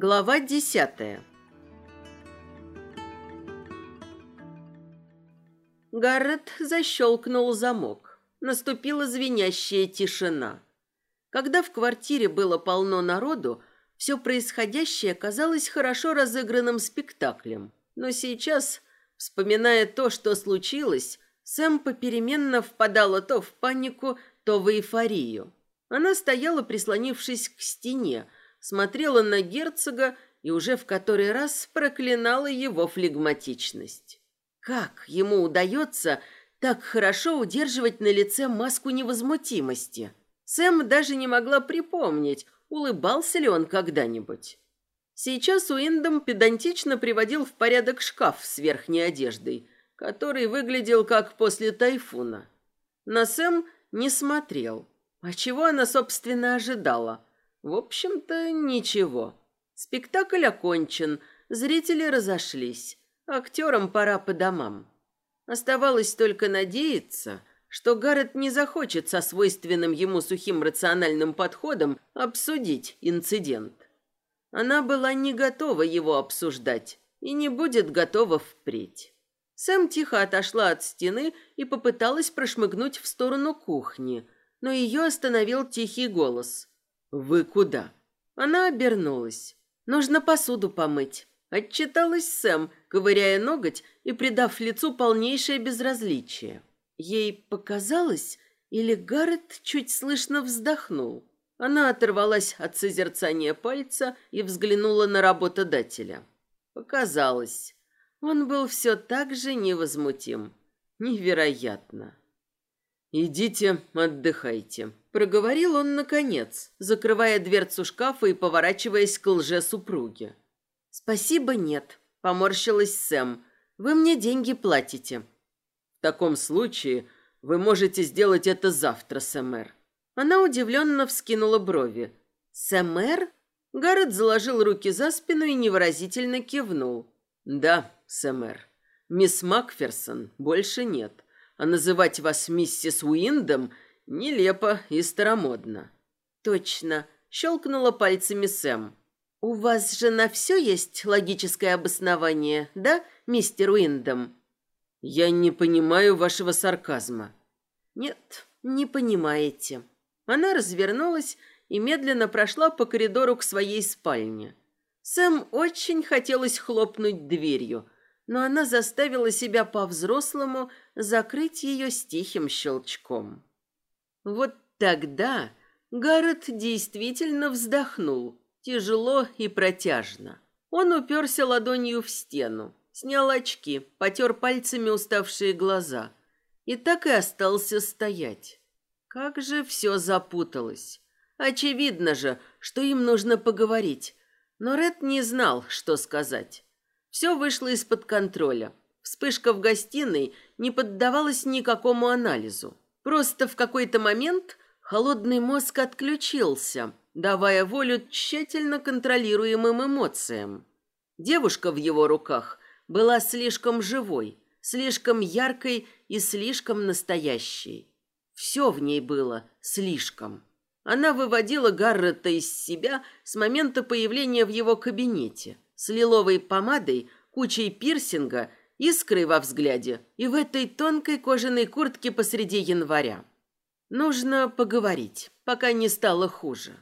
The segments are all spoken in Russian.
Глава десятая. Гаррет защелкнул замок. Наступила звенящая тишина. Когда в квартире было полно народу, все происходящее казалось хорошо разыгранным спектаклем. Но сейчас, вспоминая то, что случилось, Сэм попеременно впадала то в панику, то в эйфорию. Она стояла, прислонившись к стене, смотрела на герцога и уже в который раз проклинала его флегматичность. Как ему удается так хорошо удерживать на лице маску невозмутимости? Сэм даже не могла припомнить, улыбался ли он когда-нибудь. Сейчас Уиндом педантично приводил в порядок шкаф с верхней одеждой, который выглядел как после тайфуна. На Сэм не смотрел. А чего она, собственно, ожидала? В общем-то, ничего. Спектакль окончен, зрители разошлись. Актерам пора по домам. Оставалось только надеяться, что Гаррет не захочет со свойственным ему сухим рациональным подходом обсудить инцидент. Она была не готова его обсуждать и не будет готова впредь. Сэм тихо отошла от стены и попыталась прошмыгнуть в сторону кухни, но ее остановил тихий голос. «Вы куда?» Она обернулась. «Нужно посуду помыть». Отчиталась Сэм, ковыряя ноготь и придав лицу полнейшее безразличие. Ей показалось, или Гаррет чуть слышно вздохнул. Она оторвалась от созерцания пальца и взглянула на работодателя. Показалось. Он был все так же невозмутим. Невероятно. «Идите, отдыхайте», — проговорил он наконец, закрывая дверцу шкафа и поворачиваясь к лже-супруге. «Спасибо, нет», — поморщилась Сэм. «Вы мне деньги платите». «В таком случае вы можете сделать это завтра, Сэмэр». Она удивленно вскинула брови. «Сэмэр?» Гаррет заложил руки за спину и невыразительно кивнул. «Да, Сэмэр. Мисс Макферсон больше нет, а называть вас миссис Уиндом нелепо и старомодно». «Точно», — щелкнула пальцами Сэм. «У вас же на все есть логическое обоснование, да, мистер Уиндом?» «Я не понимаю вашего сарказма». «Нет, не понимаете». Она развернулась и медленно прошла по коридору к своей спальне. Сэм очень хотелось хлопнуть дверью, но она заставила себя по-взрослому закрыть ее с тихим щелчком. Вот тогда Гаррет действительно вздохнул тяжело и протяжно. Он уперся ладонью в стену, снял очки, потер пальцами уставшие глаза и так и остался стоять. Как же все запуталось. Очевидно же, что им нужно поговорить, но Ред не знал, что сказать. Все вышло из-под контроля. Вспышка в гостиной не поддавалась никакому анализу. Просто в какой-то момент холодный мозг отключился, давая волю тщательно контролируемым эмоциям. Девушка в его руках была слишком живой, слишком яркой и слишком настоящей. Все в ней было слишком. Она выводила Гаррета из себя с момента появления в его кабинете, с лиловой помадой, кучей пирсинга, искрой во взгляде и в этой тонкой кожаной куртке посреди января. Нужно поговорить, пока не стало хуже.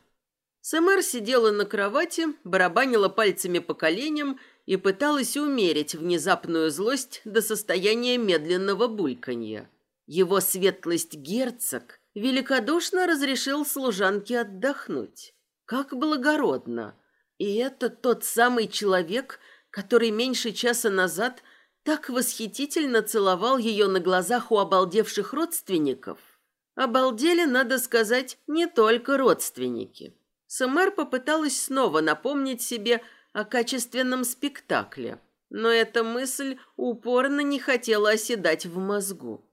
Сэмэр сидела на кровати, барабанила пальцами по коленям и пыталась умерить внезапную злость до состояния медленного бульканья. Его светлость герцог великодушно разрешил служанке отдохнуть. Как благородно! И это тот самый человек, который меньше часа назад так восхитительно целовал ее на глазах у обалдевших родственников. Обалдели, надо сказать, не только родственники. Сэмэр попыталась снова напомнить себе о качественном спектакле, но эта мысль упорно не хотела оседать в мозгу.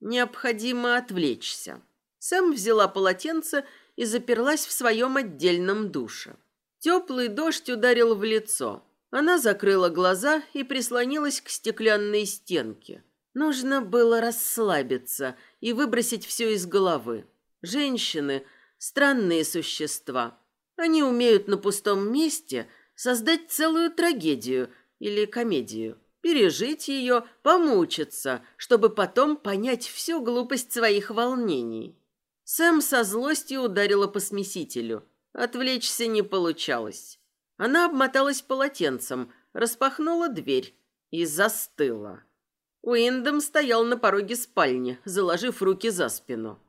Необходимо отвлечься. Сэм взяла полотенце и заперлась в своем отдельном душе. Теплый дождь ударил в лицо. Она закрыла глаза и прислонилась к стеклянной стенке. Нужно было расслабиться и выбросить все из головы. Женщины – странные существа. Они умеют на пустом месте создать целую трагедию или комедию, пережить ее, помучиться, чтобы потом понять всю глупость своих волнений. Сэм со злостью ударила по смесителю. Отвлечься не получалось. Она обмоталась полотенцем, распахнула дверь и застыла. Уиндом стоял на пороге спальни, заложив руки за спину.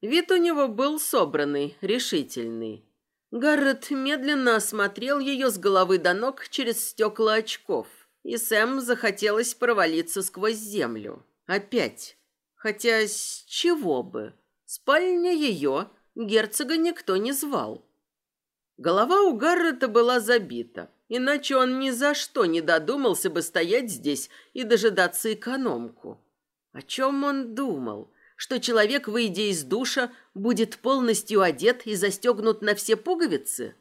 Вид у него был собранный, решительный. Гаррет медленно осмотрел ее с головы до ног через стекла очков, и Сэм захотелось провалиться сквозь землю. Опять. Хотя с чего бы? Спальня ее, герцога никто не звал. Голова у Гаррета была забита, иначе он ни за что не додумался бы стоять здесь и дожидаться экономку. О чем он думал? Что человек, выйдя из душа, будет полностью одет и застегнут на все пуговицы?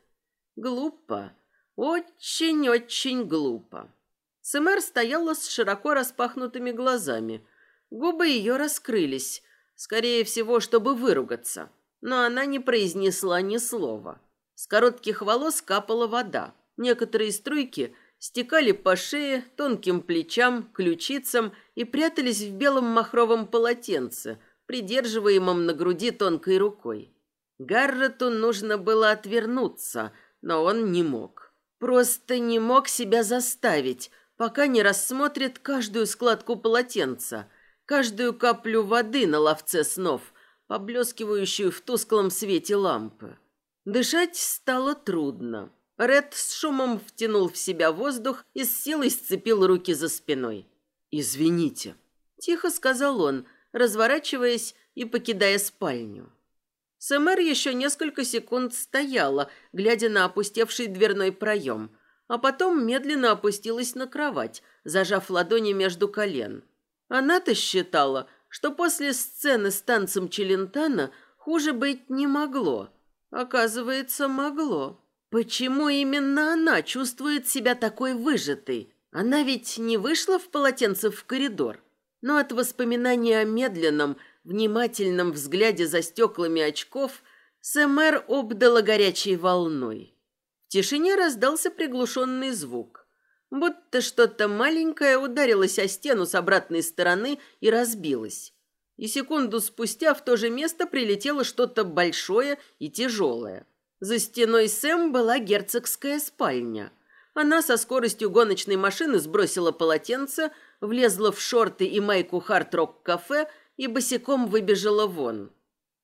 Глупо. Очень-очень глупо. Сэмэр стояла с широко распахнутыми глазами. Губы ее раскрылись, скорее всего, чтобы выругаться, но она не произнесла ни слова. С коротких волос капала вода. Некоторые струйки стекали по шее, тонким плечам, ключицам и прятались в белом махровом полотенце, придерживаемом на груди тонкой рукой. Гаррету нужно было отвернуться, но он не мог. Просто не мог себя заставить, пока не рассмотрит каждую складку полотенца, каждую каплю воды на ловце снов, поблескивающую в тусклом свете лампы. Дышать стало трудно. Ред с шумом втянул в себя воздух и с силой сцепил руки за спиной. «Извините», – тихо сказал он, разворачиваясь и покидая спальню. Сэмэр еще несколько секунд стояла, глядя на опустевший дверной проем, а потом медленно опустилась на кровать, зажав ладони между колен. Она-то считала, что после сцены с танцем Челентана хуже быть не могло – Оказывается, могло. Почему именно она чувствует себя такой выжатой? Она ведь не вышла в полотенце в коридор. Но от воспоминания о медленном, внимательном взгляде за стеклами очков Сэмэр обдала горячей волной. В тишине раздался приглушенный звук. Будто что-то маленькое ударилось о стену с обратной стороны и разбилось и секунду спустя в то же место прилетело что-то большое и тяжелое. За стеной Сэм была герцогская спальня. Она со скоростью гоночной машины сбросила полотенце, влезла в шорты и майку хард-рок-кафе и босиком выбежала вон.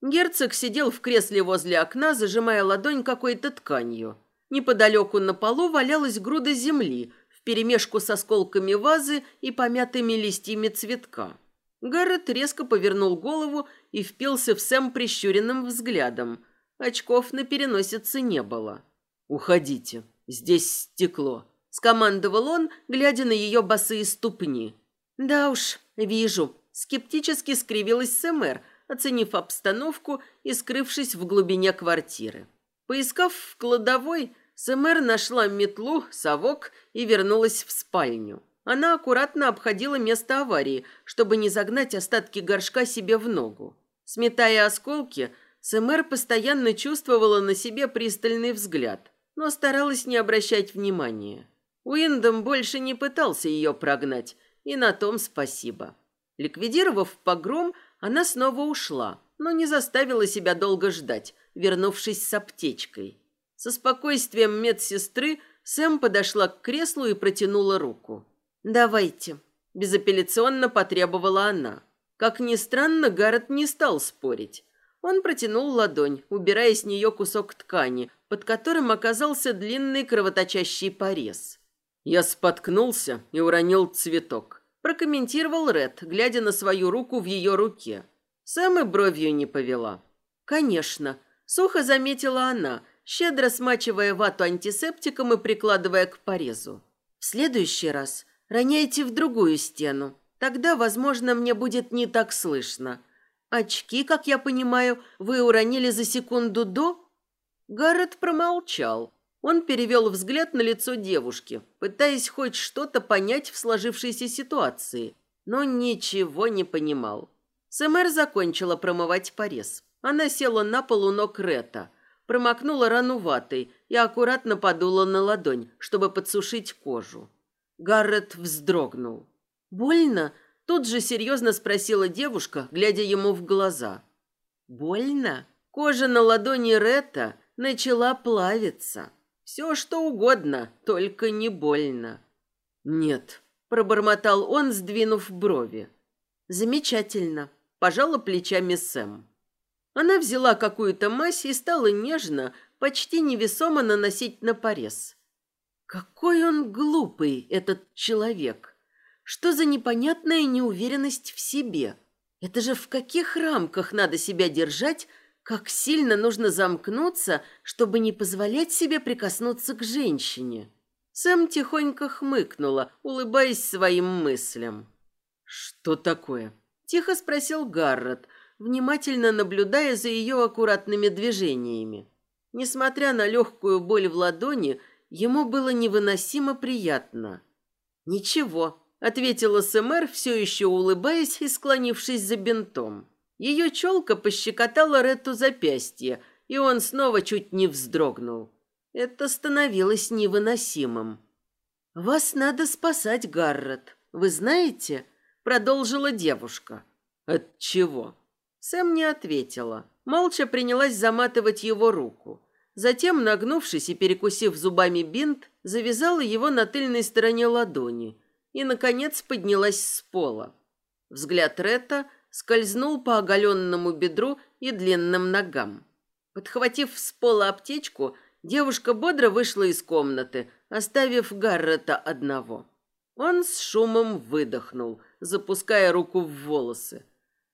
Герцог сидел в кресле возле окна, зажимая ладонь какой-то тканью. Неподалеку на полу валялась груда земли, вперемешку с осколками вазы и помятыми листьями цветка. Гаррет резко повернул голову и впился в Сэм прищуренным взглядом. Очков на переносице не было. «Уходите, здесь стекло», — скомандовал он, глядя на ее босые ступни. «Да уж, вижу», — скептически скривилась Сэмэр, оценив обстановку и скрывшись в глубине квартиры. Поискав в кладовой, Сэмэр нашла метлу, совок и вернулась в спальню. Она аккуратно обходила место аварии, чтобы не загнать остатки горшка себе в ногу. Сметая осколки, Сэмэр постоянно чувствовала на себе пристальный взгляд, но старалась не обращать внимания. Уиндом больше не пытался ее прогнать, и на том спасибо. Ликвидировав погром, она снова ушла, но не заставила себя долго ждать, вернувшись с аптечкой. Со спокойствием медсестры Сэм подошла к креслу и протянула руку. «Давайте», – безапелляционно потребовала она. Как ни странно, Гаррет не стал спорить. Он протянул ладонь, убирая с нее кусок ткани, под которым оказался длинный кровоточащий порез. «Я споткнулся и уронил цветок», – прокомментировал Ред, глядя на свою руку в ее руке. Сэм и бровью не повела. «Конечно», – сухо заметила она, щедро смачивая вату антисептиком и прикладывая к порезу. «В следующий раз Роняйте в другую стену. Тогда, возможно, мне будет не так слышно. Очки, как я понимаю, вы уронили за секунду до?» Гаррет промолчал. Он перевел взгляд на лицо девушки, пытаясь хоть что-то понять в сложившейся ситуации, но ничего не понимал. Сэмэр закончила промывать порез. Она села на полу ног Рета, промокнула рану ватой и аккуратно подула на ладонь, чтобы подсушить кожу. Гаррет вздрогнул. «Больно?» – тут же серьезно спросила девушка, глядя ему в глаза. «Больно?» Кожа на ладони Ретта начала плавиться. Все, что угодно, только не больно. «Нет», – пробормотал он, сдвинув брови. «Замечательно», – пожала плечами Сэм. Она взяла какую-то мазь и стала нежно, почти невесомо наносить на порез. Какой он глупый, этот человек. Что за непонятная неуверенность в себе? Это же в каких рамках надо себя держать, как сильно нужно замкнуться, чтобы не позволять себе прикоснуться к женщине? Сэм тихонько хмыкнула, улыбаясь своим мыслям. «Что такое?» – тихо спросил Гаррет, внимательно наблюдая за ее аккуратными движениями. Несмотря на легкую боль в ладони, ему было невыносимо приятно. «Ничего», – ответила Сэмэр, все еще улыбаясь и склонившись за бинтом. Ее челка пощекотала Ретту запястье, и он снова чуть не вздрогнул. Это становилось невыносимым. «Вас надо спасать, Гаррет. Вы знаете?» – продолжила девушка. «От чего?» Сэм не ответила. Молча принялась заматывать его руку. Затем, нагнувшись и перекусив зубами бинт, завязала его на тыльной стороне ладони и, наконец, поднялась с пола. Взгляд Ретта скользнул по оголенному бедру и длинным ногам. Подхватив с пола аптечку, девушка бодро вышла из комнаты, оставив Гаррета одного. Он с шумом выдохнул, запуская руку в волосы.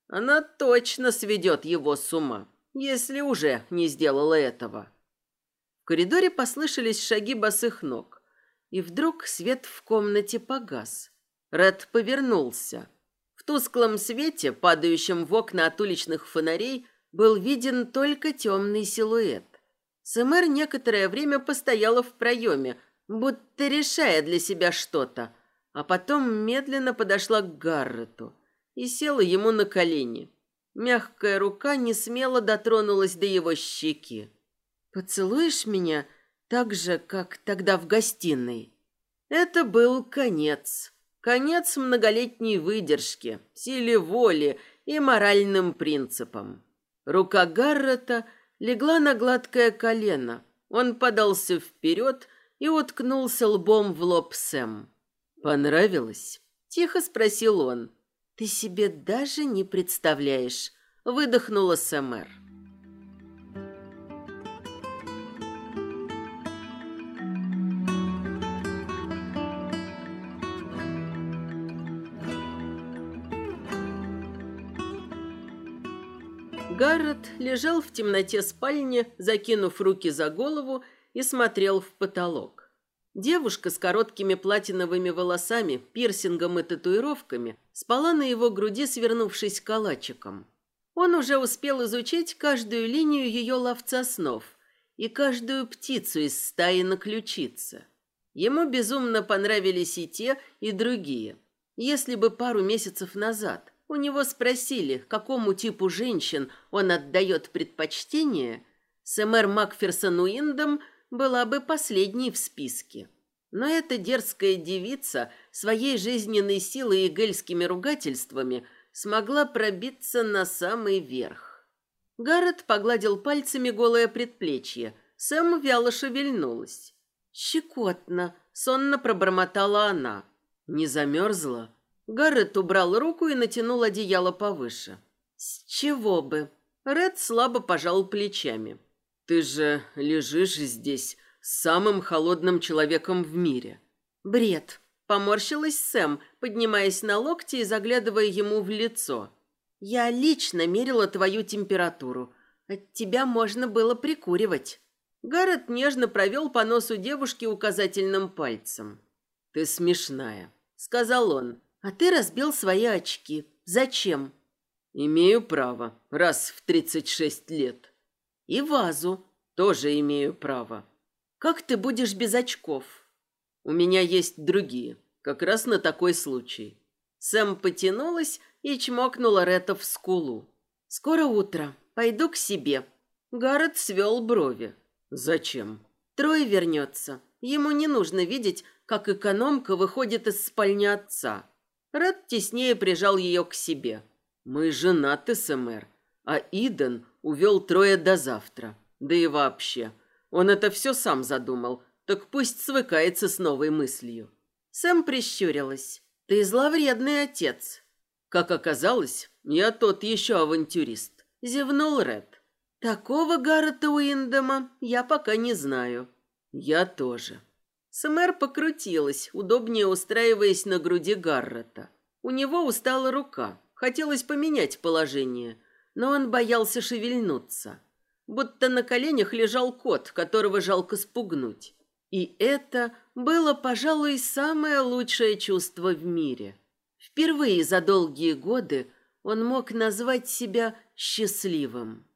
Она точно сведет его с ума, если уже не сделала этого. В коридоре послышались шаги босых ног, и вдруг свет в комнате погас. Ред повернулся – тусклом свете, падающем в окна от уличных фонарей, был виден только темный силуэт. Сэмэр некоторое время постояла в проеме, будто решая для себя что-то, а потом медленно подошла к Гаррету и села ему на колени. Мягкая рука не смело дотронулась до его щеки. «Поцелуешь меня так же, как тогда в гостиной?» Это был конец. Конец многолетней выдержки, силе воли и моральным принципам. Рука Гаррета легла на гладкое колено. Он подался вперед и уткнулся лбом в лоб Сэм. «Понравилось?» – тихо спросил он. «Ты себе даже не представляешь», – выдохнула Сэмэр. Гаррет лежал в темноте спальни, закинув руки за голову и смотрел в потолок. Девушка с короткими платиновыми волосами, пирсингом и татуировками спала на его груди, свернувшись калачиком. Он уже успел изучить каждую линию ее ловца снов и каждую птицу из стаи на ключице. Ему безумно понравились и те, и другие. Если бы пару месяцев назад – у него спросили, какому типу женщин он отдает предпочтение, Сэмэр Макферсон Уиндом была бы последней в списке. Но эта дерзкая девица своей жизненной силой и гельскими ругательствами смогла пробиться на самый верх. Гаррет погладил пальцами голое предплечье. Сэм вяло шевельнулась. «Щекотно», — сонно пробормотала она. «Не замерзла?» Гаррет убрал руку и натянул одеяло повыше. «С чего бы?» Ред слабо пожал плечами. «Ты же лежишь здесь с самым холодным человеком в мире». «Бред!» – поморщилась Сэм, поднимаясь на локти и заглядывая ему в лицо. «Я лично мерила твою температуру. От тебя можно было прикуривать». Гаррет нежно провел по носу девушки указательным пальцем. «Ты смешная», — сказал он. А ты разбил свои очки. Зачем? Имею право. Раз в тридцать шесть лет. И вазу. Тоже имею право. Как ты будешь без очков? У меня есть другие. Как раз на такой случай. Сэм потянулась и чмокнула Ретта в скулу. «Скоро утро. Пойду к себе». Гаррет свел брови. «Зачем?» Трой вернется. Ему не нужно видеть, как экономка выходит из спальни отца. Ред теснее прижал ее к себе. «Мы женаты, сэмэр, а Иден увел Троя до завтра. Да и вообще, он это все сам задумал, так пусть свыкается с новой мыслью». Сэм прищурилась. «Ты зловредный отец». «Как оказалось, я тот еще авантюрист», — зевнул Ред. «Такого Гаррета Уиндома я пока не знаю». «Я тоже». Сэмэр покрутилась, удобнее устраиваясь на груди Гаррета. У него устала рука, хотелось поменять положение, но он боялся шевельнуться. Будто на коленях лежал кот, которого жалко спугнуть. И это было, пожалуй, самое лучшее чувство в мире. Впервые за долгие годы он мог назвать себя счастливым.